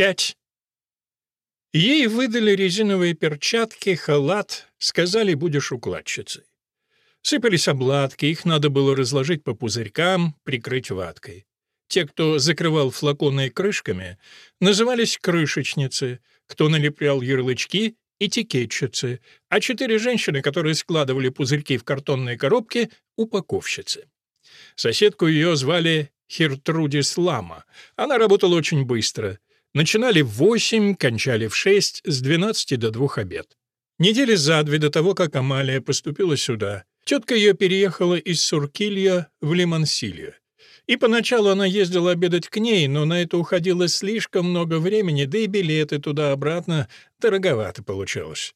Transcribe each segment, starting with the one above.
Пять. Ей выдали резиновые перчатки, халат, сказали, будешь укладчицей. Сыпались обладки, их надо было разложить по пузырькам, прикрыть ваткой. Те, кто закрывал флаконы крышками, назывались крышечницы, кто налеплял ярлычки — этикетчицы, а четыре женщины, которые складывали пузырьки в картонные коробки — упаковщицы. Соседку ее звали Хертрудис Лама. Она работала очень быстро. Начинали в восемь, кончали в шесть, с двенадцати до двух обед. Недели за две до того, как Амалия поступила сюда, тетка ее переехала из Суркилья в Лимансилье. И поначалу она ездила обедать к ней, но на это уходило слишком много времени, да и билеты туда-обратно дороговато получалось.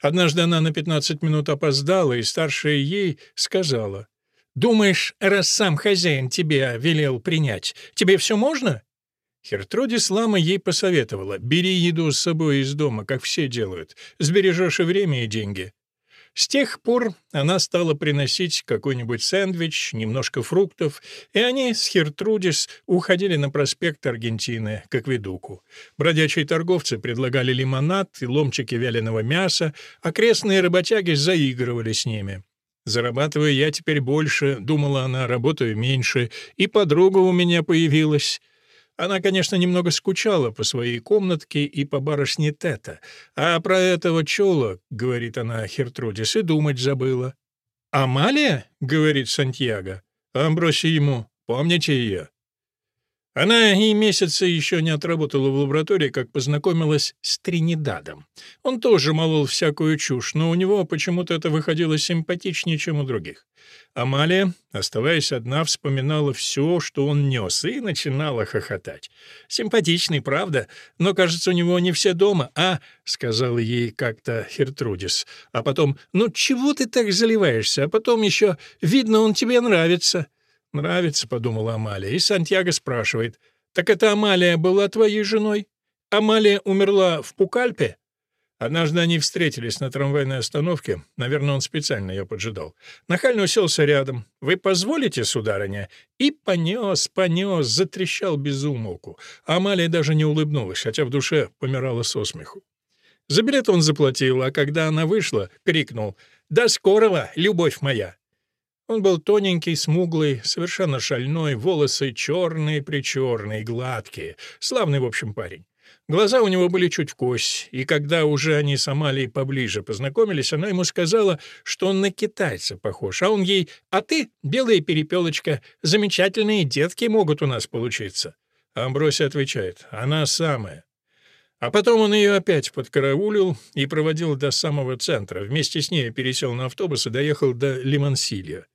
Однажды она на 15 минут опоздала, и старшая ей сказала, «Думаешь, раз сам хозяин тебя велел принять, тебе все можно?» Хертрудис Лама ей посоветовала, «Бери еду с собой из дома, как все делают, сбережешь и время, и деньги». С тех пор она стала приносить какой-нибудь сэндвич, немножко фруктов, и они с Хертрудис уходили на проспект Аргентины, к акведуку. Бродячие торговцы предлагали лимонад и ломчики вяленого мяса, окрестные работяги заигрывали с ними. «Зарабатываю я теперь больше», — думала она, — «работаю меньше, и подруга у меня появилась». Она, конечно, немного скучала по своей комнатке и по барышне Тета, а про этого чола, — говорит она Хертрудис, — и думать забыла. «Амалия?» — говорит Сантьяго. «Амброси ему. Помните ее?» Она и месяца еще не отработала в лаборатории, как познакомилась с Тринидадом. Он тоже молол всякую чушь, но у него почему-то это выходило симпатичнее, чем у других. Амалия, оставаясь одна, вспоминала все, что он нес, и начинала хохотать. «Симпатичный, правда? Но, кажется, у него не все дома, а?» — сказала ей как-то Хертрудис. А потом «Ну, чего ты так заливаешься? А потом еще «Видно, он тебе нравится». «Нравится», — подумала Амалия, и Сантьяго спрашивает. «Так это Амалия была твоей женой? Амалия умерла в Пукальпе?» Однажды они встретились на трамвайной остановке. Наверное, он специально ее поджидал. Нахально уселся рядом. «Вы позволите, сударыня?» И понес, понес, затрещал без умолку. Амалия даже не улыбнулась, хотя в душе помирала со смеху. За билет он заплатил, а когда она вышла, крикнул «До скорого, любовь моя!» Он был тоненький, смуглый, совершенно шальной, волосы черные-причерные, гладкие. Славный, в общем, парень. Глаза у него были чуть в кость, и когда уже они с Амалией поближе познакомились, она ему сказала, что он на китайца похож, а он ей «А ты, белая перепелочка, замечательные детки могут у нас получиться». Амбросия отвечает «Она самая». А потом он ее опять подкараулил и проводил до самого центра. Вместе с ней пересел на автобус и доехал до Лимансилья.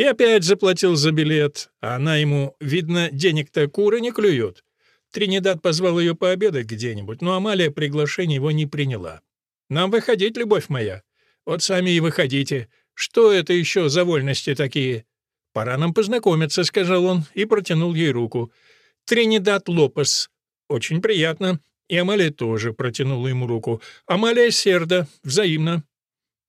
И опять заплатил за билет, а она ему, видно, денег-то куры не клюют. Тринидад позвал ее пообедать где-нибудь, но Амалия приглашение его не приняла. «Нам выходить, любовь моя. Вот сами и выходите. Что это еще за вольности такие?» «Пора нам познакомиться», — сказал он и протянул ей руку. «Тринидад Лопес. Очень приятно». И Амалия тоже протянула ему руку. «Амалия Серда. Взаимно».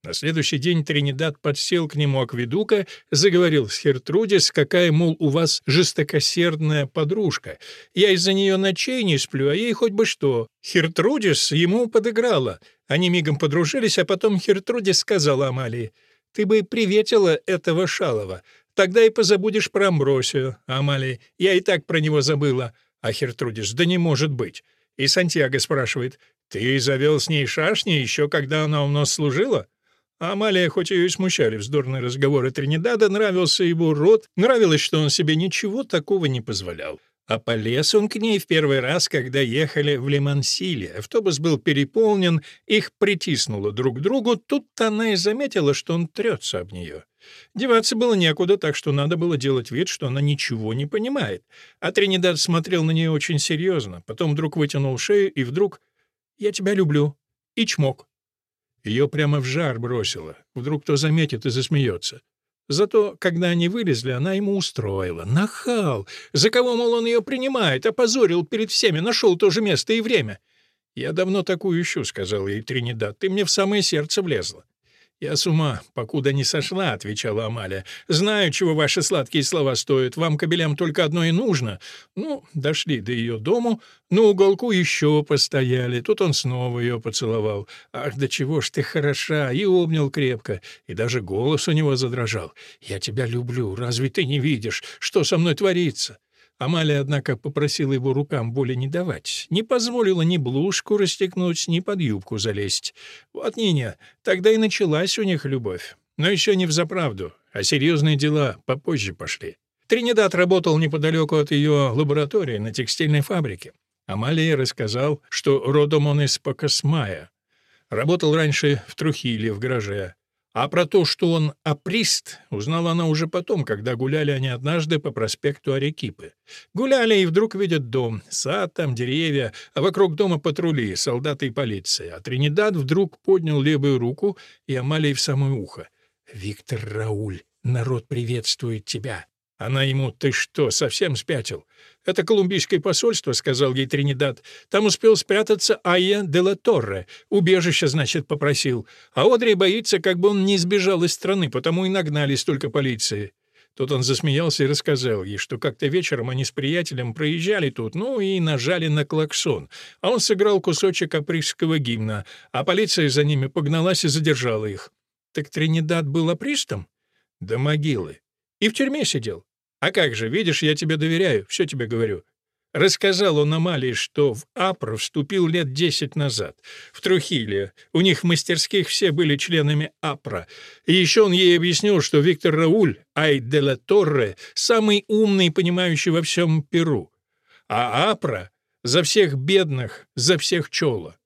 На следующий день Тринидад подсел к нему акведука, заговорил с Хертрудис, какая, мол, у вас жестокосердная подружка. Я из-за нее ночей не сплю, а ей хоть бы что. Хертрудис ему подыграла. Они мигом подружились, а потом Хертрудис сказала Амалии, «Ты бы приветила этого шалова, тогда и позабудешь про Амбросию». Амалия, «Я и так про него забыла». А Хертрудис, «Да не может быть». И Сантьяго спрашивает, «Ты завел с ней шашни еще когда она у нас служила?» А Амалия, хоть ее и смущали вздорные разговоры Тринидада, нравился его рот, нравилось, что он себе ничего такого не позволял. А полез он к ней в первый раз, когда ехали в Лимансиле. Автобус был переполнен, их притиснуло друг к другу. Тут она и заметила, что он трется об нее. Деваться было некуда, так что надо было делать вид, что она ничего не понимает. А Тринидад смотрел на нее очень серьезно, потом вдруг вытянул шею и вдруг «Я тебя люблю» и чмок. Ее прямо в жар бросило. Вдруг кто заметит и засмеется. Зато, когда они вылезли, она ему устроила. Нахал! За кого, мол, он ее принимает, опозорил перед всеми, нашел то же место и время. «Я давно такую ищу», — сказал ей Тринидад. «Ты мне в самое сердце влезла». «Я с ума, покуда не сошла», — отвечала Амалия. «Знаю, чего ваши сладкие слова стоят. Вам, кобелям, только одно и нужно». Ну, дошли до ее дому, на уголку еще постояли. Тут он снова ее поцеловал. «Ах, да чего ж ты хороша!» И обнял крепко. И даже голос у него задрожал. «Я тебя люблю. Разве ты не видишь, что со мной творится?» Амалия, однако, попросила его рукам боли не давать, не позволила ни блузку расстегнуть, ни под юбку залезть. Вот, Ниня, тогда и началась у них любовь. Но еще не взаправду, а серьезные дела попозже пошли. Тринидад работал неподалеку от ее лаборатории на текстильной фабрике. Амалия рассказал, что родом он из Покосмая. Работал раньше в Трухиле, в гараже. А про то, что он априст, узнала она уже потом, когда гуляли они однажды по проспекту Арекипы. Гуляли и вдруг видят дом, сад там, деревья, а вокруг дома патрули, солдаты и полиция. А Тринидад вдруг поднял левую руку и Амалии в самое ухо. «Виктор Рауль, народ приветствует тебя!» Она ему «Ты что, совсем спятил?» «Это колумбийское посольство», — сказал ей Тринидад. «Там успел спрятаться Айя де ла Торре. Убежище, значит, попросил. А Одри боится, как бы он не сбежал из страны, потому и нагнали столько полиции». Тут он засмеялся и рассказал ей, что как-то вечером они с приятелем проезжали тут, ну и нажали на клаксон. А он сыграл кусочек апрельского гимна, а полиция за ними погналась и задержала их. «Так Тринидад был апристом?» «До могилы. И в тюрьме сидел. «А как же, видишь, я тебе доверяю, все тебе говорю». Рассказал он Амалии, что в АПРО вступил лет десять назад, в Трухиле. У них в мастерских все были членами АПРО. И еще он ей объяснил, что Виктор Рауль, ай де ла Торре, самый умный и понимающий во всем Перу. А АПРО за всех бедных, за всех чола.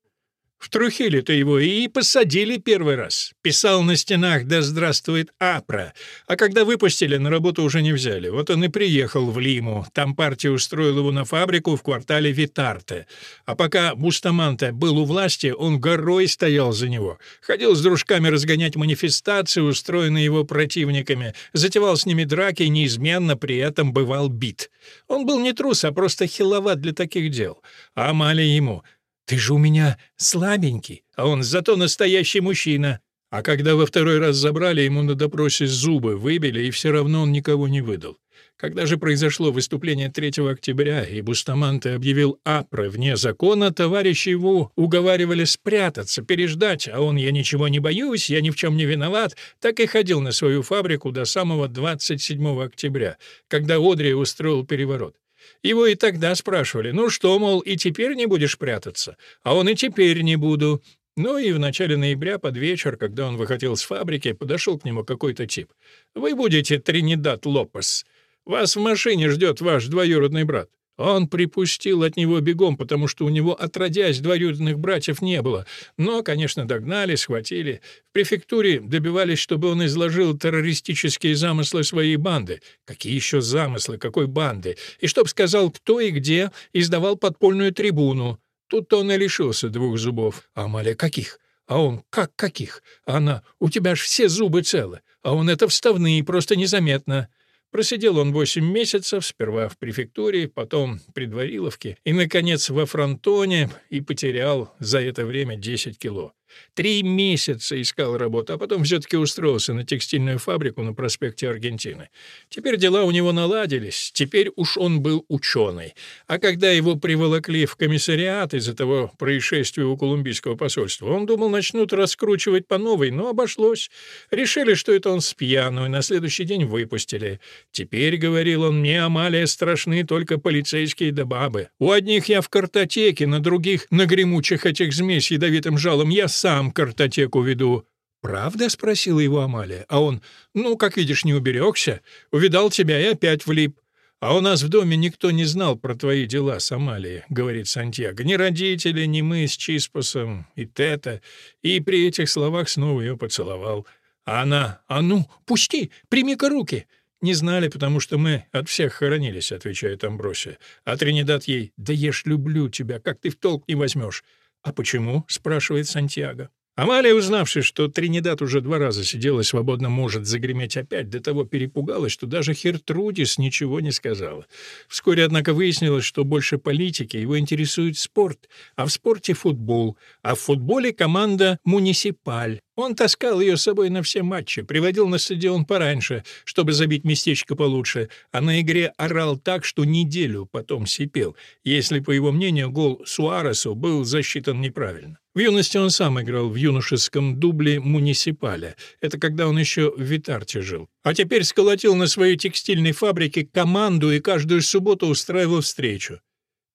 В Трухиле-то его и посадили первый раз. Писал на стенах «Да здравствует Апра». А когда выпустили, на работу уже не взяли. Вот он и приехал в Лиму. Там партия устроила его на фабрику в квартале Витарте. А пока Бустаманте был у власти, он горой стоял за него. Ходил с дружками разгонять манифестации, устроенные его противниками. Затевал с ними драки неизменно при этом бывал бит. Он был не трус, а просто хиловат для таких дел. А Амалия ему «Ты же у меня слабенький, а он зато настоящий мужчина». А когда во второй раз забрали, ему на допросе зубы выбили, и все равно он никого не выдал. Когда же произошло выступление 3 октября, и Бустаманте объявил АПРО вне закона, товарищи его уговаривали спрятаться, переждать, а он «я ничего не боюсь, я ни в чем не виноват», так и ходил на свою фабрику до самого 27 октября, когда Одри устроил переворот. Его и тогда спрашивали, ну что, мол, и теперь не будешь прятаться? А он и теперь не буду. Ну и в начале ноября под вечер, когда он выходил с фабрики, подошел к нему какой-то тип. «Вы будете Тринидад Лопес. Вас в машине ждет ваш двоюродный брат». Он припустил от него бегом, потому что у него, отродясь, двоюродных братьев не было. Но, конечно, догнали, схватили. В префектуре добивались, чтобы он изложил террористические замыслы своей банды. Какие еще замыслы, какой банды? И чтоб сказал, кто и где, издавал подпольную трибуну. Тут-то он и лишился двух зубов. А Амалия каких? А он как каких? А она, у тебя ж все зубы целы. А он это вставные, просто незаметно. Просидел он восемь месяцев, сперва в префектуре, потом при Двориловке и, наконец, во фронтоне, и потерял за это время 10 кило. Три месяца искал работу, а потом все-таки устроился на текстильную фабрику на проспекте Аргентины. Теперь дела у него наладились, теперь уж он был ученый. А когда его приволокли в комиссариат из-за того происшествия у колумбийского посольства, он думал, начнут раскручивать по новой, но обошлось. Решили, что это он спьяну, и на следующий день выпустили. Теперь, говорил он, мне, Амалия, страшны только полицейские да бабы. У одних я в картотеке, на других, на гремучих этих змей с ядовитым жалом, я сам картотеку веду». «Правда?» — спросила его Амалия. А он, «Ну, как видишь, не уберегся. Увидал тебя и опять влип. А у нас в доме никто не знал про твои дела с Амалией», — говорит Сантьяго. «Ни родители, ни мы с Чиспосом и Тета». И при этих словах снова ее поцеловал. А она, «А ну, пусти, прими-ка руки». «Не знали, потому что мы от всех хоронились», — отвечает Амбросия. А Тринидад ей, «Да ж люблю тебя, как ты в толк не возьмешь». «А почему?» — спрашивает Сантьяго. Амалия, узнавши, что Тринидад уже два раза сидела и свободно может загреметь опять, до того перепугалась, что даже Хертрудис ничего не сказала. Вскоре, однако, выяснилось, что больше политики, его интересует спорт, а в спорте — футбол, а в футболе — команда «Муниципаль». Он таскал ее с собой на все матчи, приводил на стадион пораньше, чтобы забить местечко получше, а на игре орал так, что неделю потом сипел, если, по его мнению, гол Суаресу был засчитан неправильно. В юности он сам играл в юношеском дубле «Муниципаля». Это когда он еще в Витарте жил. А теперь сколотил на своей текстильной фабрике команду и каждую субботу устраивал встречу.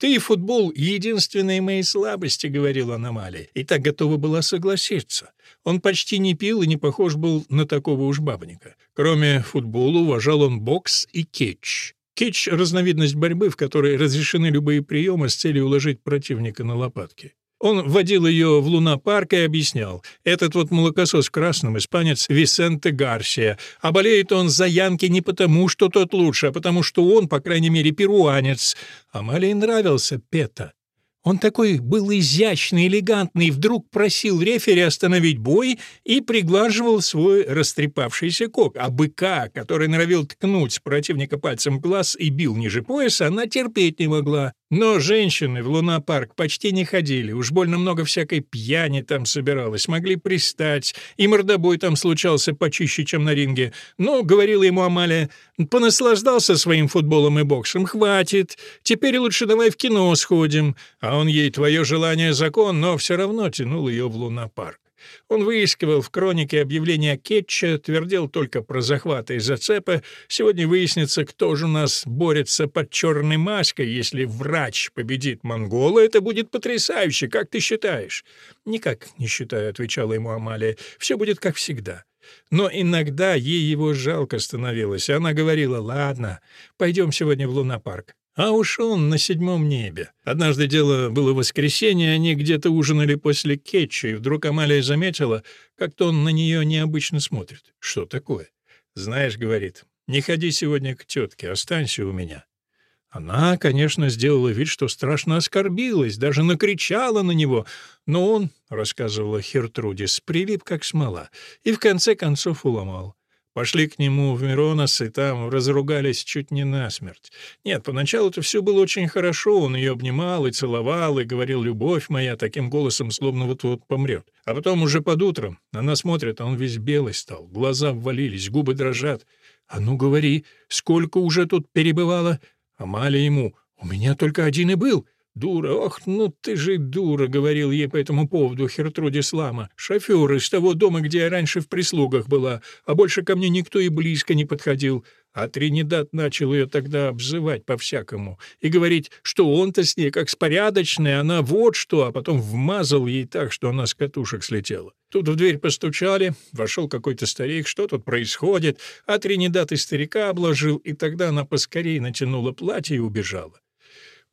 «Ты и футбол — единственные мои слабости», — говорила Аномалия, и так готова была согласиться. Он почти не пил и не похож был на такого уж бабника. Кроме футбола уважал он бокс и кетч. Кетч — разновидность борьбы, в которой разрешены любые приемы с целью уложить противника на лопатки. Он водил ее в луна-парк и объяснял. Этот вот молокосос в красном, испанец Висенте Гарсия. А болеет он за Янки не потому, что тот лучше, а потому, что он, по крайней мере, перуанец. Амалии нравился Пета. Он такой был изящный, элегантный, вдруг просил рефери остановить бой и приглаживал свой растрепавшийся кок. А быка, который норовил ткнуть противника пальцем в глаз и бил ниже пояса, она терпеть не могла. Но женщины в лунопарк почти не ходили, уж больно много всякой пьяни там собиралось, могли пристать, и мордобой там случался почище, чем на ринге. Но, говорила ему Амалия, понаслаждался своим футболом и боксом, хватит, теперь лучше давай в кино сходим. А он ей твое желание закон, но все равно тянул ее в лунопарк. Он выискивал в хронике объявления Кетча, твердил только про захваты и зацепы. Сегодня выяснится, кто же у нас борется под черной маской. Если врач победит монгола, это будет потрясающе, как ты считаешь? «Никак не считаю», — отвечала ему Амалия. «Все будет как всегда». Но иногда ей его жалко становилось, и она говорила, «Ладно, пойдем сегодня в лунопарк». А уж он на седьмом небе. Однажды дело было воскресенье, они где-то ужинали после кетча, и вдруг Амалия заметила, как-то он на нее необычно смотрит. «Что такое?» «Знаешь, — говорит, — не ходи сегодня к тетке, останься у меня». Она, конечно, сделала вид, что страшно оскорбилась, даже накричала на него, но он, — рассказывала Хертрудис, — прилип как смола и в конце концов уломал. Пошли к нему в Миронос, и там разругались чуть не насмерть. Нет, поначалу-то все было очень хорошо, он ее обнимал и целовал, и говорил «любовь моя» таким голосом, словно вот-вот помрет. А потом уже под утром она смотрит, а он весь белый стал, глаза ввалились, губы дрожат. «А ну говори, сколько уже тут перебывало?» Амалия ему «У меня только один и был». «Дура, ох, ну ты же дура», — говорил ей по этому поводу Хертрудис Лама. «Шофер из того дома, где я раньше в прислугах была, а больше ко мне никто и близко не подходил». А Тринидад начал ее тогда обзывать по-всякому и говорить, что он-то с ней как с порядочной, она вот что, а потом вмазал ей так, что она с катушек слетела. Тут в дверь постучали, вошел какой-то старик, что тут происходит, а Тринидад и старика обложил, и тогда она поскорее натянула платье и убежала.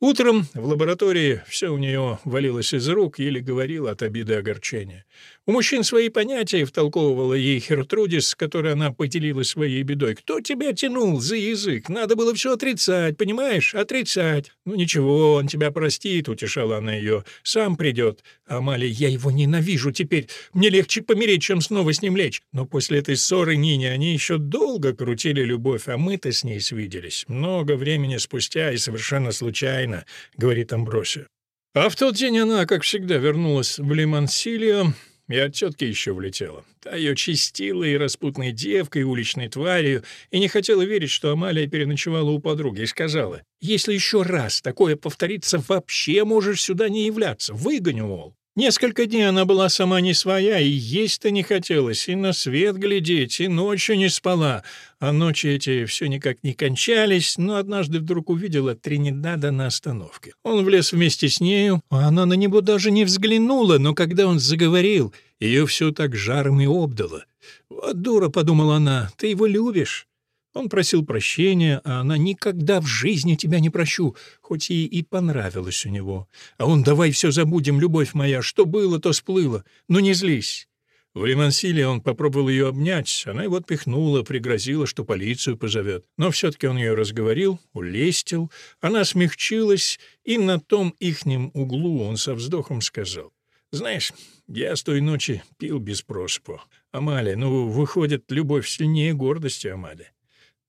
Утром в лаборатории все у нее валилось из рук, еле говорила от обиды и огорчения. У мужчин свои понятия, втолковывала ей Хертрудис, с которой она поделилась своей бедой. «Кто тебя тянул за язык? Надо было все отрицать, понимаешь? Отрицать. Ну ничего, он тебя простит», — утешала она ее. «Сам придет». «Амалия, я его ненавижу теперь. Мне легче помереть, чем снова с ним лечь». Но после этой ссоры Нине они еще долго крутили любовь, а мы-то с ней свиделись. Много времени спустя и совершенно случайно, — говорит Амбросио. А в тот день она, как всегда, вернулась в Лимансилио, и от тетки еще влетела. Та ее чистила и распутной девкой, и уличной тварью, и не хотела верить, что Амалия переночевала у подруги, и сказала, «Если еще раз такое повторится, вообще можешь сюда не являться. Выгоню, мол». Несколько дней она была сама не своя, и есть-то не хотелось, и на свет глядеть, и ночью не спала. А ночи эти все никак не кончались, но однажды вдруг увидела Тринидада на остановке. Он влез вместе с нею, а она на него даже не взглянула, но когда он заговорил, ее все так жаром и обдало. «Вот дура», — подумала она, — «ты его любишь». Он просил прощения, а она «никогда в жизни тебя не прощу», хоть ей и понравилось у него. А он «давай все забудем, любовь моя, что было, то сплыло, ну не злись». В Лимансиле он попробовал ее обнять, она его отпихнула, пригрозила, что полицию позовет. Но все-таки он ее разговорил, улестил, она смягчилась, и на том ихнем углу он со вздохом сказал. «Знаешь, я с той ночи пил без просыпу. Амалия, ну, выходит, любовь сильнее гордости, Амалия.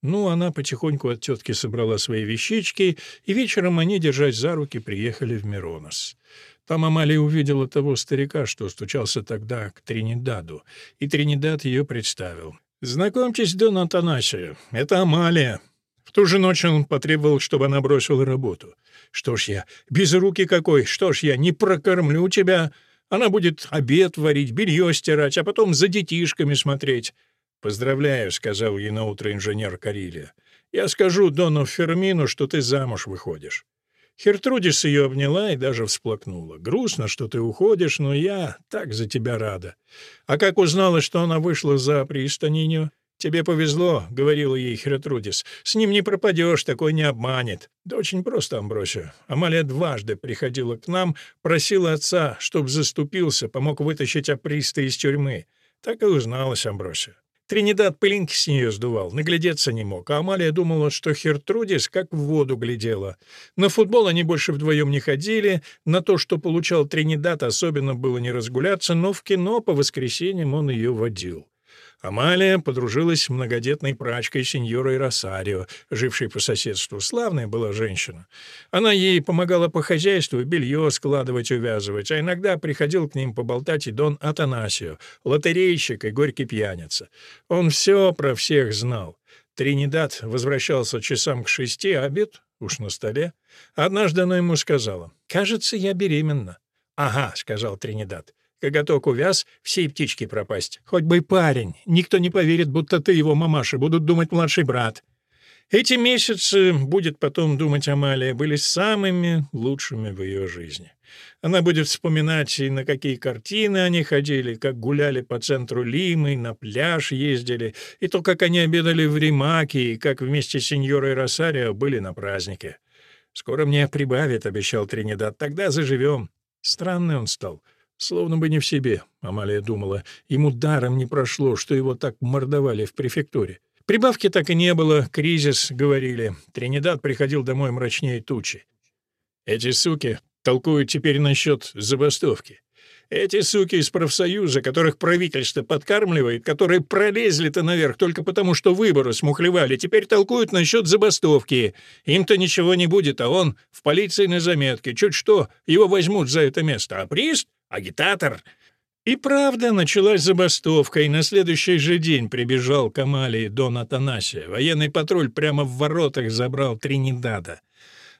Ну, она потихоньку от тетки собрала свои вещички, и вечером они, держась за руки, приехали в Миронос. Там Амалия увидела того старика, что стучался тогда к Тринидаду, и Тринидад ее представил. «Знакомьтесь, Дон Атанасия, это Амалия». В ту же ночь он потребовал, чтобы она бросила работу. «Что ж я, без руки какой, что ж я, не прокормлю тебя. Она будет обед варить, белье стирать, а потом за детишками смотреть. «Поздравляю», — сказал ей наутро инженер Карилия. «Я скажу Дону Фермину, что ты замуж выходишь». Хертрудис ее обняла и даже всплакнула. «Грустно, что ты уходишь, но я так за тебя рада». А как узнала, что она вышла за пристанинью? «Тебе повезло», — говорила ей Хертрудис. «С ним не пропадешь, такой не обманет». «Да очень просто, Амбросио. Амалия дважды приходила к нам, просила отца, чтоб заступился, помог вытащить Априста из тюрьмы. Так и узналась Амбросио. Тринидад пылинки с нее сдувал, наглядеться не мог, а Амалия думала, что Хертрудис как в воду глядела. На футбол они больше вдвоем не ходили, на то, что получал Тринидад, особенно было не разгуляться, но в кино по воскресеньям он ее водил. Амалия подружилась с многодетной прачкой сеньорой Росарио, жившей по соседству. Славная была женщина. Она ей помогала по хозяйству, белье складывать, увязывать, а иногда приходил к ним поболтать и Дон Атанасио, лотерейщик и горький пьяница. Он все про всех знал. Тринидад возвращался часам к шести, а обед уж на столе. Однажды она ему сказала, «Кажется, я беременна». «Ага», — сказал Тринидад. Коготок увяз, всей птички пропасть. Хоть бы парень. Никто не поверит, будто ты его мамаша. Будут думать младший брат. Эти месяцы, будет потом думать Амалия, были самыми лучшими в ее жизни. Она будет вспоминать, и на какие картины они ходили, как гуляли по центру Лимы, на пляж ездили, и то, как они обедали в Римаке, и как вместе с сеньорой Росарио были на празднике. «Скоро мне прибавит», — обещал Тринидад, — «тогда заживем». Странный он стал. Словно бы не в себе, Амалия думала. Ему даром не прошло, что его так мордовали в префектуре. Прибавки так и не было, кризис, говорили. Тринидад приходил домой мрачнее тучи. Эти суки толкуют теперь насчет забастовки. Эти суки из профсоюза, которых правительство подкармливает, которые пролезли-то наверх только потому, что выборы смухлевали, теперь толкуют насчет забастовки. Им-то ничего не будет, а он в полиции на заметке. Чуть что, его возьмут за это место. А приз агитатор. И правда, началась забастовка, и на следующий же день прибежал к Амалии Дон Атанасия. Военный патруль прямо в воротах забрал Тринидада.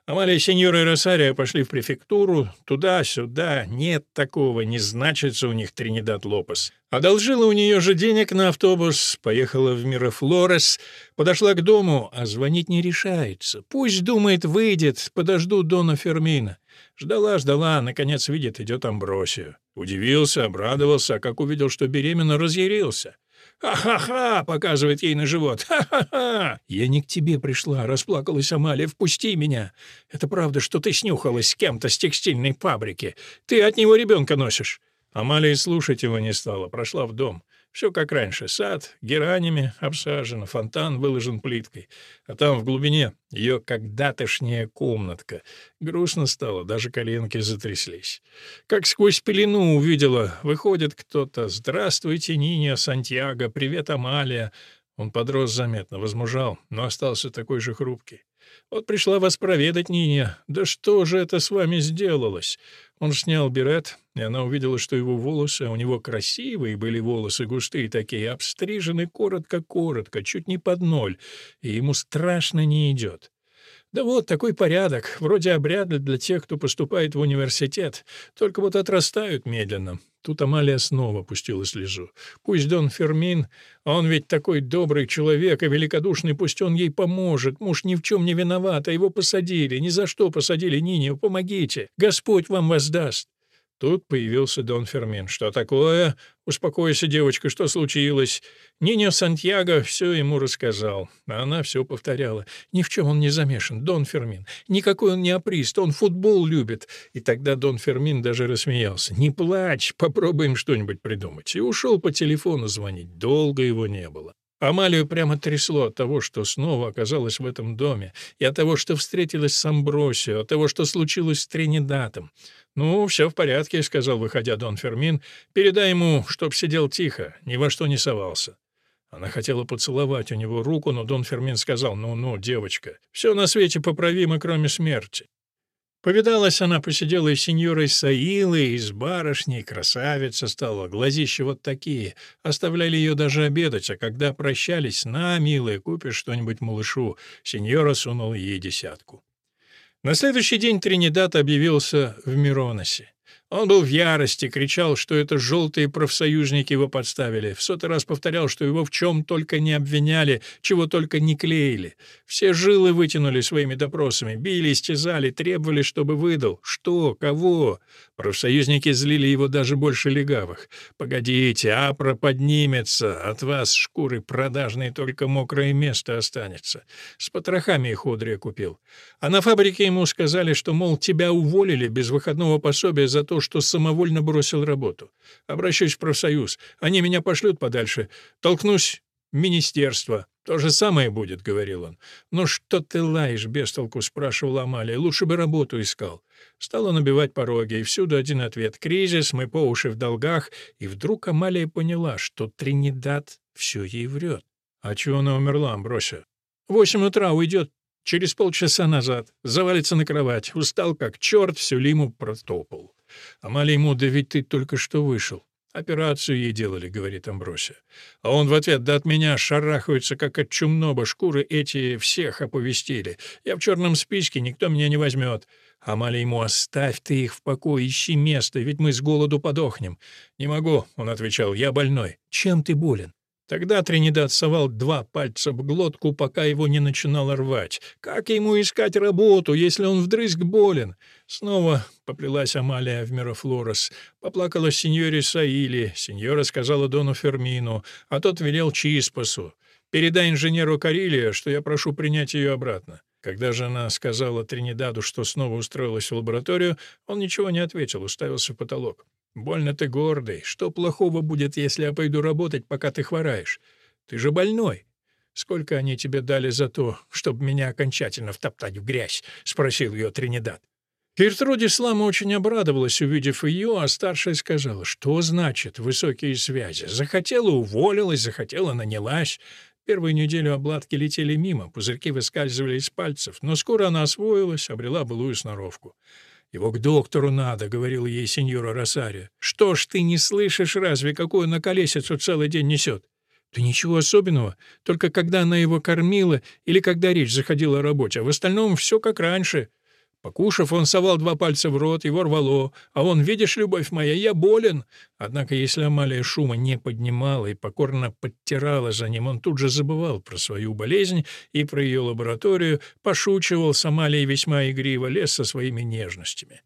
Амалия сеньора и Росария пошли в префектуру. Туда-сюда. Нет такого, не значится у них Тринидад Лопес. Одолжила у нее же денег на автобус, поехала в Мирафлорес, подошла к дому, а звонить не решается. Пусть думает, выйдет, подожду Дона Фермина. Ждала, ждала, наконец видит, идет Амбросио. Удивился, обрадовался, а как увидел, что беременна, разъярился. «Ха-ха-ха!» — показывает ей на живот. «Ха-ха-ха!» «Я не к тебе пришла», — расплакалась Амалия. «Впусти меня. Это правда, что ты снюхалась с кем-то с текстильной фабрики. Ты от него ребенка носишь». Амалия слушать его не стала, прошла в дом. Все как раньше. Сад геранями обсажен, фонтан выложен плиткой. А там в глубине ее когда-тошняя комнатка. Грустно стало, даже коленки затряслись. Как сквозь пелену увидела, выходит кто-то. «Здравствуйте, Ниня Сантьяго! Привет, Амалия!» Он подрос заметно, возмужал, но остался такой же хрупкий. Вот пришла вас проведать, Ниня. Да что же это с вами сделалось? Он снял берет, и она увидела, что его волосы, а у него красивые были волосы, густые такие, обстрижены коротко-коротко, чуть не под ноль, и ему страшно не идет. Да вот такой порядок, вроде обряда для тех, кто поступает в университет, только вот отрастают медленно. Тут Амалия снова пустила слезу. Пусть Дон Фермин, а он ведь такой добрый человек и великодушный, пусть он ей поможет. Муж ни в чем не виноват, а его посадили. Ни за что посадили Нинию, помогите. Господь вам воздаст. Тут появился Дон Фермин. «Что такое? Успокойся, девочка, что случилось?» Ниньо Сантьяго все ему рассказал, а она все повторяла. «Ни в чем он не замешан, Дон Фермин. Никакой он не априст, он футбол любит». И тогда Дон Фермин даже рассмеялся. «Не плачь, попробуем что-нибудь придумать». И ушел по телефону звонить. Долго его не было. Амалию прямо трясло от того, что снова оказалась в этом доме, и от того, что встретилась с Амбросио, от того, что случилось с Тринидатом. «Ну, все в порядке», — сказал, выходя Дон Фермин. «Передай ему, чтоб сидел тихо, ни во что не совался». Она хотела поцеловать у него руку, но Дон Фермин сказал, «Ну-ну, девочка, все на свете поправимо, кроме смерти». Повидалась она, посидела и с сеньорой Саилой, и с барышней, красавица стала, глазища вот такие. Оставляли ее даже обедать, а когда прощались, «На, милая, купишь что-нибудь малышу», сеньора сунула ей десятку. На следующий день Тринидад объявился в Мироносе. Он был в ярости, кричал, что это желтые профсоюзники его подставили. В сотый раз повторял, что его в чем только не обвиняли, чего только не клеили. Все жилы вытянули своими допросами, били, истязали, требовали, чтобы выдал. Что? Кого? Профсоюзники злили его даже больше легавых. «Погодите, апра поднимется, от вас шкуры продажные только мокрое место останется». С потрохами их Одрия купил. А на фабрике ему сказали, что, мол, тебя уволили без выходного пособия за то, что самовольно бросил работу. Обращаюсь в профсоюз. Они меня пошлют подальше. Толкнусь министерство. То же самое будет, — говорил он. «Ну что ты лаешь, бестолку?» — спрашивала Амалия. «Лучше бы работу искал». Стала набивать пороги, и всюду один ответ — кризис, мы по уши в долгах. И вдруг Амалия поняла, что Тринидад все ей врет. «А чего она умерла, Амброся?» «Восемь утра уйдет Через полчаса назад завалится на кровать, устал как черт, всю лиму протопал. Амалия ему, да ведь ты только что вышел. «Операцию ей делали», — говорит Амбросия. А он в ответ, «Да от меня шарахаются, как от чумноба, шкуры эти всех оповестили. Я в черном списке, никто меня не возьмет». Амалия ему, «Оставь ты их в покое, ищи место, ведь мы с голоду подохнем». «Не могу», — он отвечал, «я больной». «Чем ты болен?» Тогда Тринидад совал два пальца в глотку, пока его не начинало рвать. Как ему искать работу, если он вдрызг болен? Снова поплелась Амалия в Мирофлорес. Поплакала сеньоре Саили. Сеньора сказала Дону Фермину, а тот велел Чиспасу. «Передай инженеру Карилия, что я прошу принять ее обратно». Когда же она сказала Тринидаду, что снова устроилась в лабораторию, он ничего не ответил, уставился в потолок. «Больно ты гордый. Что плохого будет, если я пойду работать, пока ты хвораешь? Ты же больной. Сколько они тебе дали за то, чтобы меня окончательно втоптать в грязь?» — спросил ее Тринидад. Гертруде Слама очень обрадовалась, увидев ее, а старшая сказала, что значит «высокие связи». Захотела — уволилась, захотела — нанялась. Первую неделю обладки летели мимо, пузырьки выскальзывали из пальцев, но скоро она освоилась, обрела былую сноровку. «Его к доктору надо», — говорил ей сеньора Росарио. «Что ж ты не слышишь разве, какую наколесицу целый день несет?» «Да ничего особенного, только когда она его кормила или когда речь заходила о работе, а в остальном все как раньше. Покушав, он совал два пальца в рот, его рвало. А он, видишь, любовь моя, я болен. Однако, если Амалия шума не поднимала и покорно подтирала за ним, он тут же забывал про свою болезнь и про ее лабораторию, пошучивал с Амалией весьма игриво, лез со своими нежностями.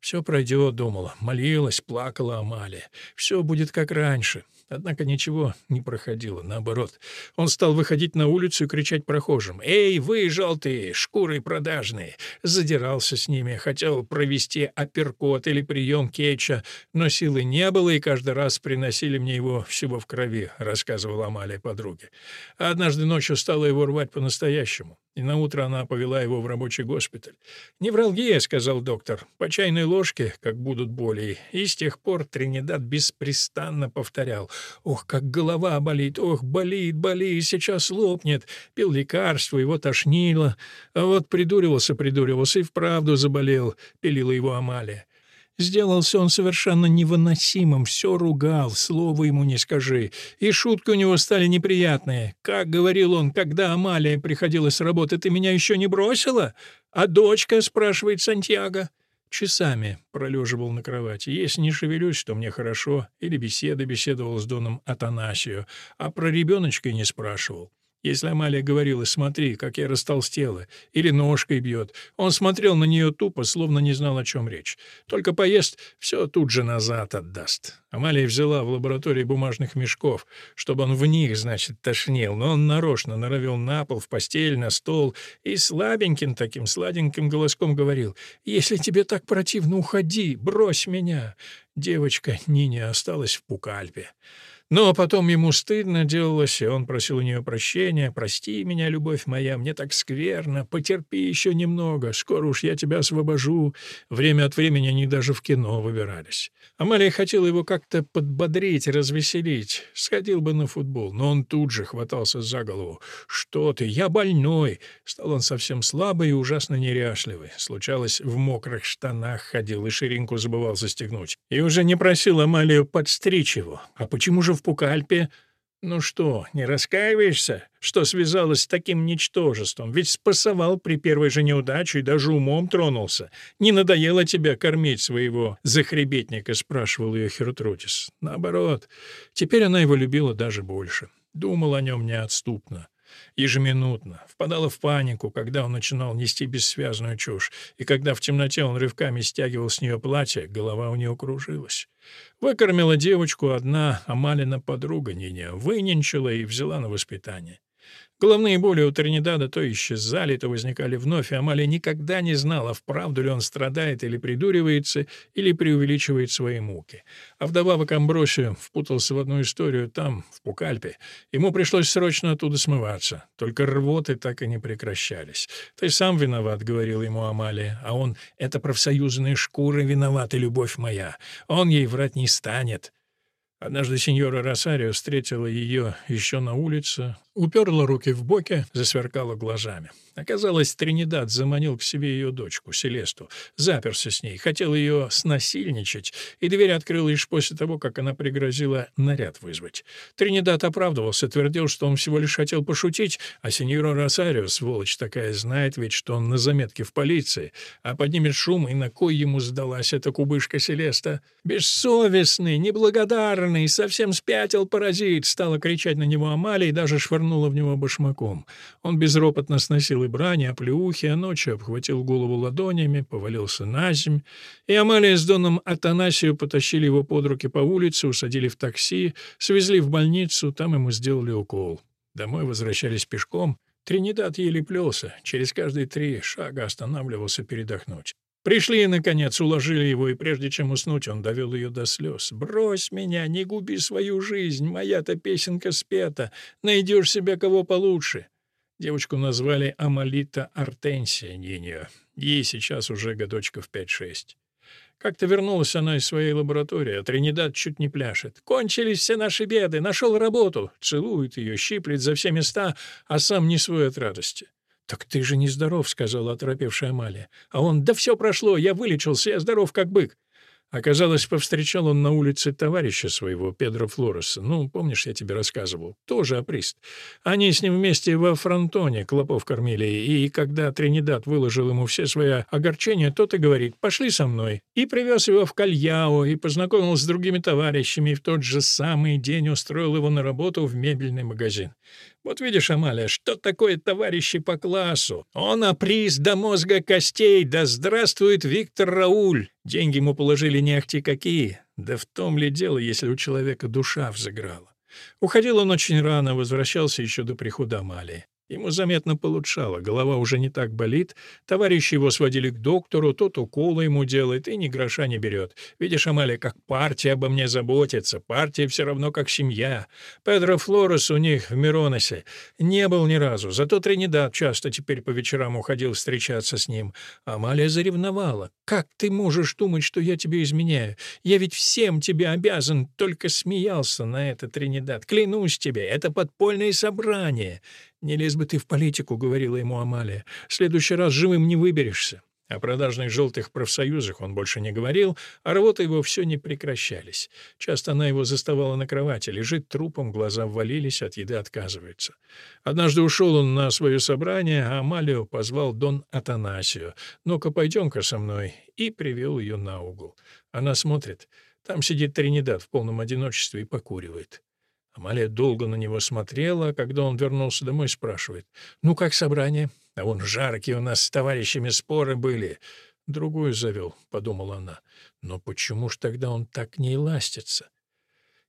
«Все пройдет», — думала, молилась, плакала Амалия. «Все будет как раньше». Однако ничего не проходило, наоборот. Он стал выходить на улицу и кричать прохожим. «Эй, вы, желтые, шкуры продажные!» Задирался с ними, хотел провести апперкот или прием кетча, но силы не было, и каждый раз приносили мне его всего в крови, рассказывала Амалия подруге. А однажды ночью стала его рвать по-настоящему и наутро она повела его в рабочий госпиталь. «Невралгия», — сказал доктор, — «по чайной ложке, как будут боли». И с тех пор Тринидад беспрестанно повторял «Ох, как голова болит! Ох, болит, болит, сейчас лопнет!» Пил лекарства, его тошнило. А вот придуривался, придуривался и вправду заболел, пилила его Амалия. Сделался он совершенно невыносимым, все ругал, слова ему не скажи. И шутки у него стали неприятные. Как говорил он, когда Амалия приходила с работы, ты меня еще не бросила? А дочка, спрашивает Сантьяго. Часами пролеживал на кровати. Если не шевелюсь, то мне хорошо. Или беседа беседовал с Доном Атанасио. А про ребеночка не спрашивал. Если Амалия говорила «смотри, как я растолстела», или ножкой бьет, он смотрел на нее тупо, словно не знал, о чем речь. Только поест, все тут же назад отдаст. Амалия взяла в лаборатории бумажных мешков, чтобы он в них, значит, тошнил, но он нарочно норовил на пол, в постель, на стол и слабеньким таким сладеньким голоском говорил «Если тебе так противно, уходи, брось меня». Девочка Нине осталась в Пукальпе. Но потом ему стыдно делалось, и он просил у нее прощения. «Прости меня, любовь моя, мне так скверно, потерпи еще немного, скоро уж я тебя освобожу». Время от времени они даже в кино выбирались. Амалия хотела его как-то подбодрить, развеселить. Сходил бы на футбол, но он тут же хватался за голову. «Что ты? Я больной!» Стал он совсем слабый и ужасно неряшливый. Случалось, в мокрых штанах ходил и ширинку забывал застегнуть. И уже не просил Амалию подстричь его. А почему же в Пукальпе. Ну что, не раскаиваешься, что связалась с таким ничтожеством? Ведь спасовал при первой же неудаче и даже умом тронулся. Не надоело тебя кормить своего захребетника, спрашивал ее Хертрутис. Наоборот, теперь она его любила даже больше. Думал о нем неотступно ежеминутно, впадала в панику, когда он начинал нести бессвязную чушь, и когда в темноте он рывками стягивал с нее платье, голова у нее кружилась. Выкормила девочку одна Амалина подруга Ниня, выненчила и взяла на воспитание. Головные боли у Тринидада то исчезали, то возникали вновь, и Амалия никогда не знала, вправду ли он страдает или придуривается, или преувеличивает свои муки. А вдобавок Амбросио впутался в одну историю там, в Пукальпе. Ему пришлось срочно оттуда смываться. Только рвоты так и не прекращались. «Ты сам виноват», — говорила ему Амалия, а он «это профсоюзные шкуры виноваты, любовь моя. Он ей врать не станет». Однажды сеньора Росарио встретила ее еще на улице, уперла руки в боки, засверкала глазами. Оказалось, Тринидад заманил к себе ее дочку, Селесту, заперся с ней, хотел ее снасильничать, и дверь открыл лишь после того, как она пригрозила наряд вызвать. Тринидад оправдывался, твердил, что он всего лишь хотел пошутить, а сеньора Росарио, сволочь такая, знает ведь, что он на заметке в полиции, а поднимет шум, и на кой ему сдалась эта кубышка Селеста. «Бессовестный, неблагодарный, совсем спятил паразит!» стала кричать на него Амалия и даже швырнула в него башмаком. Он безропотно сносил и брани, оплеухи, а ночью обхватил голову ладонями, повалился на земь, и Амалия с Доном Атанасию потащили его под руки по улице, усадили в такси, свезли в больницу, там ему сделали укол. Домой возвращались пешком. Тринидад еле плелся, через каждые три шага останавливался передохнуть. Пришли и, наконец, уложили его, и прежде чем уснуть, он довел ее до слез. «Брось меня, не губи свою жизнь, моя-то песенка спета, найдешь себе кого получше». Девочку назвали Амалита Артенсия Ниньо. Ей сейчас уже годочков 5-6. Как-то вернулась она из своей лаборатории, а Тринидад чуть не пляшет. «Кончились все наши беды, нашел работу!» Целует ее, щиплет за все места, а сам не свой от радости. «Так ты же нездоров», — сказала оторопевшая Амалия. А он «Да все прошло, я вылечился, я здоров как бык». Оказалось, повстречал он на улице товарища своего, Педро Флореса. Ну, помнишь, я тебе рассказывал? Тоже априст. Они с ним вместе во фронтоне клопов кормили, и когда Тринидад выложил ему все свои огорчения, тот и говорит «пошли со мной». И привез его в Кальяо, и познакомил с другими товарищами, и в тот же самый день устроил его на работу в мебельный магазин. Вот видишь, Амалия, что такое товарищи по классу? Он оприз до мозга костей, да здравствует Виктор Рауль. Деньги ему положили не ахти какие. Да в том ли дело, если у человека душа взыграла. Уходил он очень рано, возвращался еще до прихода Амалии. Ему заметно получало, голова уже не так болит, товарищи его сводили к доктору, тот уколы ему делает и ни гроша не берет. Видишь, Амалия, как партия обо мне заботится, партия все равно как семья. Педро Флорес у них в Мироносе не был ни разу, зато Тринидад часто теперь по вечерам уходил встречаться с ним. Амалия заревновала. «Как ты можешь думать, что я тебе изменяю? Я ведь всем тебе обязан!» Только смеялся на это Тринидад. «Клянусь тебе, это подпольное собрание!» «Не лезь бы ты в политику», — говорила ему Амалия. «В следующий раз живым не выберешься». О продажных желтых профсоюзах он больше не говорил, а работы его все не прекращались. Часто она его заставала на кровати, лежит трупом, глаза ввалились, от еды отказывается. Однажды ушел он на свое собрание, а Амалию позвал Дон Атанасио. «Ну-ка, пойдем-ка со мной», и привел ее на угол. Она смотрит. Там сидит Тринидад в полном одиночестве и покуривает. Амалия долго на него смотрела, когда он вернулся домой, спрашивает. «Ну, как собрание?» «А вон жаркие у нас с товарищами споры были». «Другую завел», — подумала она. «Но почему ж тогда он так к ней ластится?»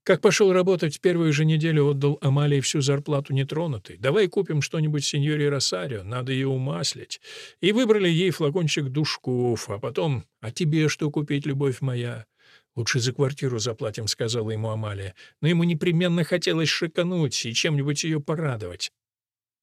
Как пошел работать, в первую же неделю отдал Амалии всю зарплату нетронутой. «Давай купим что-нибудь сеньоре Росарио, надо ее умаслить». И выбрали ей флакончик душков, а потом «А тебе что купить, любовь моя?» «Лучше за квартиру заплатим», — сказала ему Амалия. Но ему непременно хотелось шикануть и чем-нибудь ее порадовать.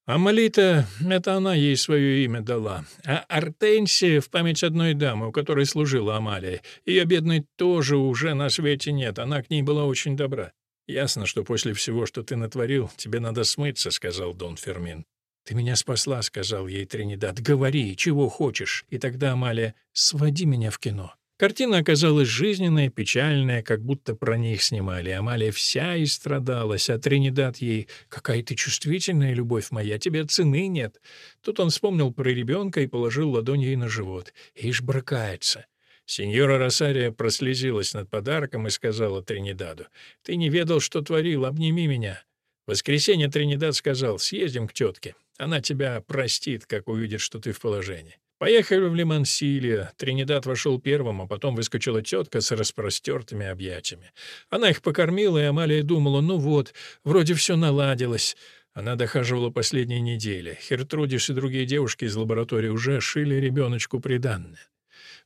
Амалита — это она ей свое имя дала, а Артенсия — в память одной дамы, у которой служила Амалия. Ее бедной тоже уже на свете нет, она к ней была очень добра. «Ясно, что после всего, что ты натворил, тебе надо смыться», — сказал Дон Фермин. «Ты меня спасла», — сказал ей Тринидад. «Говори, чего хочешь». И тогда Амалия «Своди меня в кино». Картина оказалась жизненная, печальная, как будто про них снимали. Амалия вся истрадалась, а Тринидад ей «Какая ты чувствительная, любовь моя, тебе цены нет». Тут он вспомнил про ребенка и положил ладонь ей на живот. Ишь брыкается. Сеньора Росария прослезилась над подарком и сказала Тринидаду, «Ты не ведал, что творил, обними меня». В воскресенье Тринидад сказал, «Съездим к тетке. Она тебя простит, как увидит, что ты в положении». Поехали в Лимансилия. Тринидад вошел первым, а потом выскочила тетка с распростертыми объятиями. Она их покормила, и Амалия думала, ну вот, вроде все наладилось. Она дохаживала последние недели. Хертрудиш и другие девушки из лаборатории уже шили ребеночку приданное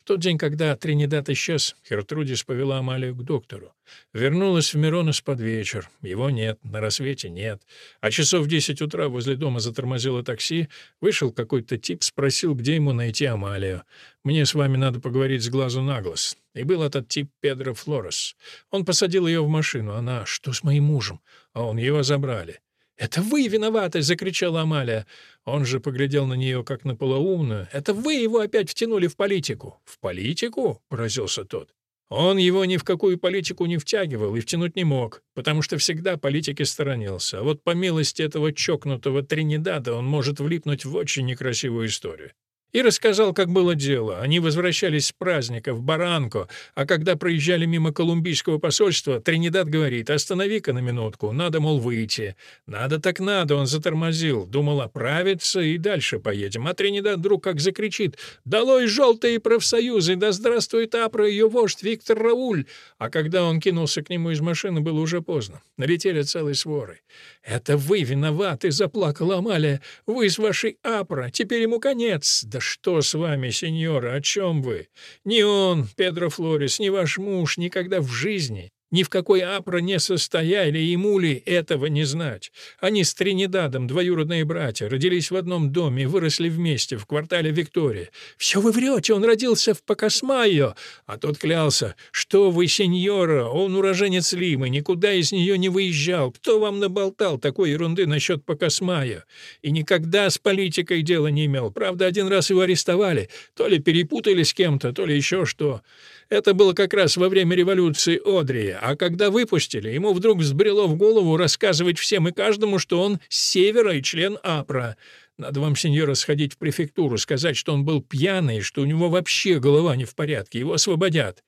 тот день, когда Тринидад исчез, Хертрудис повела Амалию к доктору. Вернулась в Миронос под вечер. Его нет, на рассвете нет. А часов в десять утра возле дома затормозило такси, вышел какой-то тип, спросил, где ему найти Амалию. «Мне с вами надо поговорить с глазу на глаз». И был этот тип Педро Флорес. Он посадил ее в машину. Она «Что с моим мужем?» А он его забрали. «Это вы виноваты!» — закричала Амалия. Он же поглядел на нее, как на полоумную. «Это вы его опять втянули в политику!» «В политику?» — поразился тот. Он его ни в какую политику не втягивал и втянуть не мог, потому что всегда политики сторонился. А вот по милости этого чокнутого Тринидада он может влипнуть в очень некрасивую историю. И рассказал, как было дело. Они возвращались с праздника в Баранко, а когда проезжали мимо колумбийского посольства, Тринидад говорит, «Останови-ка на минутку, надо, мол, выйти». «Надо так надо», он затормозил, думал оправиться и дальше поедем. А Тринидад вдруг как закричит, «Долой желтые профсоюзы, да здравствует Апра ее вождь Виктор Рауль!» А когда он кинулся к нему из машины, было уже поздно. Налетели целой сворой. «Это вы виноваты», — заплакала Амалия. «Вы с вашей Апра, теперь ему конец». «Да что с вами, сеньора, о чем вы? Ни он, Педро Флорес, ни ваш муж никогда в жизни ни в какой апро не состояли, ему ли этого не знать. Они с Тринидадом, двоюродные братья, родились в одном доме и выросли вместе в квартале Виктория. «Все вы врете, он родился в Покосмайо!» А тот клялся, «Что вы, сеньора, он уроженец Лимы, никуда из нее не выезжал. Кто вам наболтал такой ерунды насчет Покосмайо? И никогда с политикой дела не имел. Правда, один раз его арестовали. То ли перепутали с кем-то, то ли еще что». Это было как раз во время революции Одрия, а когда выпустили, ему вдруг взбрело в голову рассказывать всем и каждому, что он с севера и член АПРА. Надо вам, сеньора, сходить в префектуру, сказать, что он был пьяный, что у него вообще голова не в порядке, его освободят».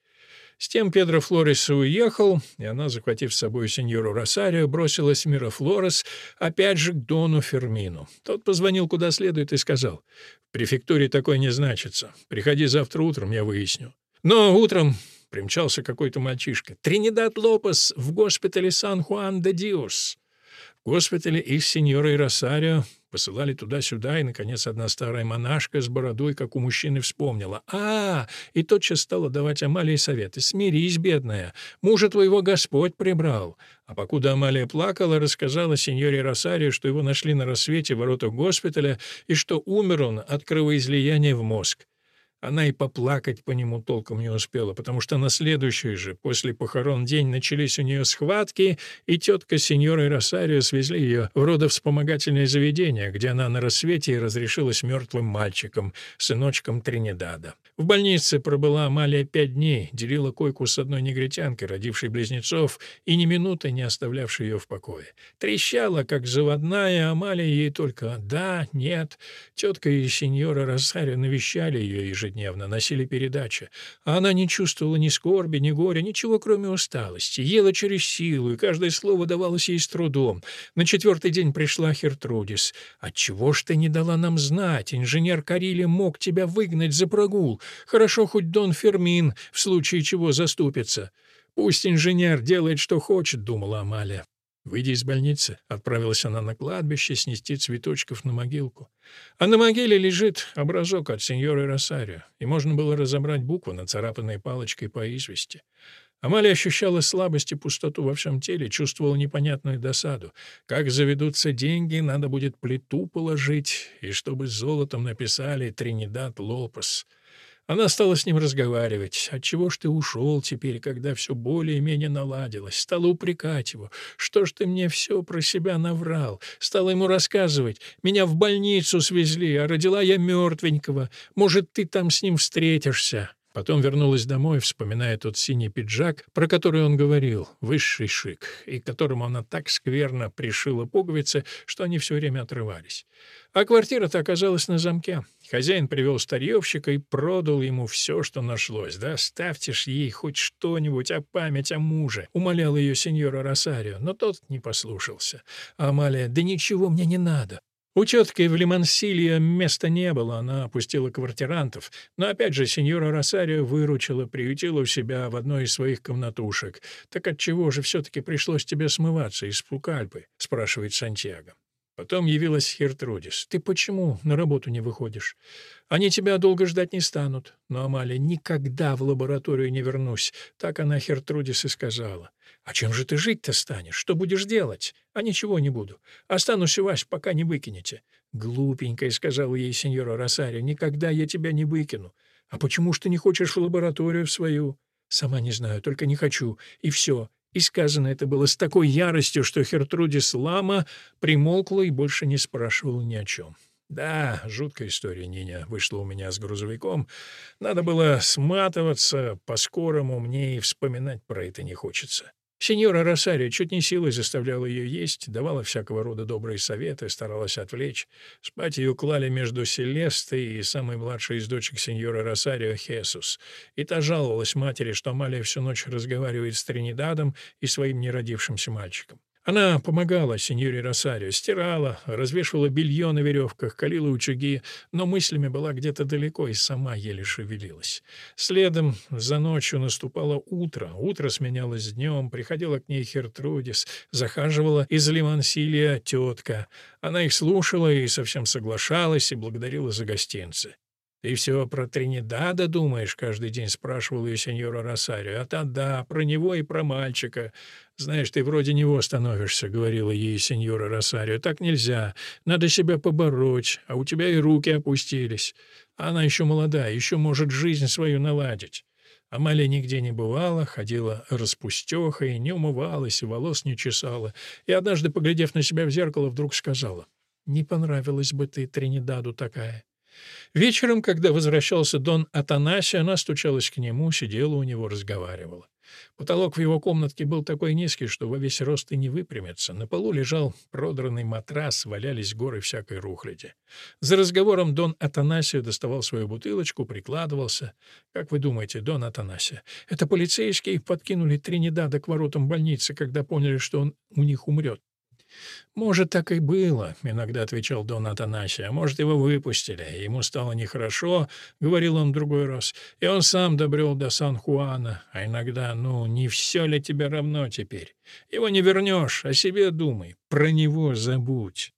С тем Педро Флорес уехал, и она, захватив с собой сеньору Росарио, бросилась в Мирофлорес, опять же к Дону Фермину. Тот позвонил куда следует и сказал, «В префектуре такой не значится. Приходи завтра утром, я выясню». Но утром примчался какой-то мальчишка. «Тринидад Лопес в госпитале Сан-Хуан-де-Диос». В госпитале их сеньора и Росарио посылали туда-сюда, и, наконец, одна старая монашка с бородой, как у мужчины, вспомнила. «А, и тотчас стала давать Амалии советы. Смирись, бедная, мужа твоего Господь прибрал». А покуда Амалия плакала, рассказала сеньоре Росарио, что его нашли на рассвете в воротах госпиталя и что умер он от кровоизлияния в мозг. Она и поплакать по нему толком не успела, потому что на следующий же, после похорон день, начались у нее схватки, и тетка сеньора Росарио свезли ее в родовспомогательное заведение, где она на рассвете разрешилась мертвым мальчиком, сыночком Тринидада. В больнице пробыла Амалия пять дней, делила койку с одной негритянкой, родившей близнецов, и ни минуты не оставлявшей ее в покое. Трещала, как заводная, Амалия ей только «да», «нет». Тетка и сеньора Росарио навещали ее ежедневно, ежедневно, носили передачи. А она не чувствовала ни скорби, ни горя, ничего, кроме усталости. Ела через силу, и каждое слово давалось ей с трудом. На четвертый день пришла Хертрудис. «Отчего ж ты не дала нам знать? Инженер Карили мог тебя выгнать за прогул. Хорошо, хоть Дон Фермин в случае чего заступится». «Пусть инженер делает, что хочет», — думала Амалия. Выйдя из больницы, отправилась она на кладбище снести цветочков на могилку. А на могиле лежит образок от сеньоры Росарио, и можно было разобрать буквы, нацарапанные палочкой по извести. Амалия ощущала слабость и пустоту во всем теле, чувствовала непонятную досаду. Как заведутся деньги, надо будет плиту положить, и чтобы золотом написали «Тринидад Лопес». Она стала с ним разговаривать. «Отчего ж ты ушел теперь, когда все более-менее наладилось?» Стала упрекать его. «Что ж ты мне все про себя наврал?» Стала ему рассказывать. «Меня в больницу свезли, а родила я мертвенького. Может, ты там с ним встретишься?» Потом вернулась домой, вспоминая тот синий пиджак, про который он говорил, высший шик, и которому она так скверно пришила пуговицы, что они все время отрывались. А квартира-то оказалась на замке. Хозяин привел старьевщика и продал ему все, что нашлось. «Да ставьте ж ей хоть что-нибудь, о память о муже», — умолял ее сеньора Росарио, но тот не послушался. А Амалия «Да ничего мне не надо. У тетки в Лимансилье места не было, она опустила квартирантов, но опять же сеньора Росарио выручила, приютила у себя в одной из своих комнатушек. «Так отчего же все-таки пришлось тебе смываться из Пукальпы?» — спрашивает Сантьяго. Потом явилась Хертрудис. «Ты почему на работу не выходишь? Они тебя долго ждать не станут». Но Амалия «никогда в лабораторию не вернусь». Так она Хертрудис и сказала. «А чем же ты жить-то станешь? Что будешь делать?» «А ничего не буду. Останусь у вас, пока не выкинете». «Глупенькая», — сказала ей сеньора Росарио, — «никогда я тебя не выкину». «А почему ж ты не хочешь в лабораторию свою?» «Сама не знаю, только не хочу. И все. И сказано это было с такой яростью, что Хертрудис Лама примолкла и больше не спрашивала ни о чем. Да, жуткая история, Ниня, вышла у меня с грузовиком. Надо было сматываться по-скорому, мне и вспоминать про это не хочется. Сеньора Росарио чуть не силой заставляла ее есть, давала всякого рода добрые советы, старалась отвлечь. Спать ее клали между Селестой и самой младшей из дочек сеньора Росарио Хесус. И та жаловалась матери, что Амалия всю ночь разговаривает с Тринидадом и своим неродившимся мальчиком. Она помогала сеньоре Росарио, стирала, развешивала белье на веревках, калила утюги, но мыслями была где-то далеко и сама еле шевелилась. Следом за ночью наступало утро, утро сменялось днем, приходила к ней Хертрудис, захаживала из Лимансилия тетка. Она их слушала и совсем соглашалась и благодарила за гостинцы. «Ты все про Тринидада думаешь?» — каждый день спрашивал ее сеньора Росарио. «А та да, про него и про мальчика. Знаешь, ты вроде него становишься», — говорила ей сеньора Росарио. «Так нельзя. Надо себя побороть, а у тебя и руки опустились. Она еще молодая, еще может жизнь свою наладить». Амалия нигде не бывала, ходила распустехой, не умывалась и волос не чесала, и однажды, поглядев на себя в зеркало, вдруг сказала, «Не понравилась бы ты Тринидаду такая». Вечером, когда возвращался Дон Атанаси, она стучалась к нему, сидела у него, разговаривала. Потолок в его комнатке был такой низкий, что во весь рост и не выпрямится. На полу лежал продранный матрас, валялись горы всякой рухляди. За разговором Дон Атанасио доставал свою бутылочку, прикладывался. «Как вы думаете, Дон Атанасио, это полицейские подкинули Тринидада к воротам больницы, когда поняли, что он у них умрет?» «Может, так и было», — иногда отвечал Дон Атанасий. «А может, его выпустили. Ему стало нехорошо», — говорил он другой раз. «И он сам добрел до Сан-Хуана. А иногда, ну, не все ли тебе равно теперь? Его не вернешь, о себе думай. Про него забудь».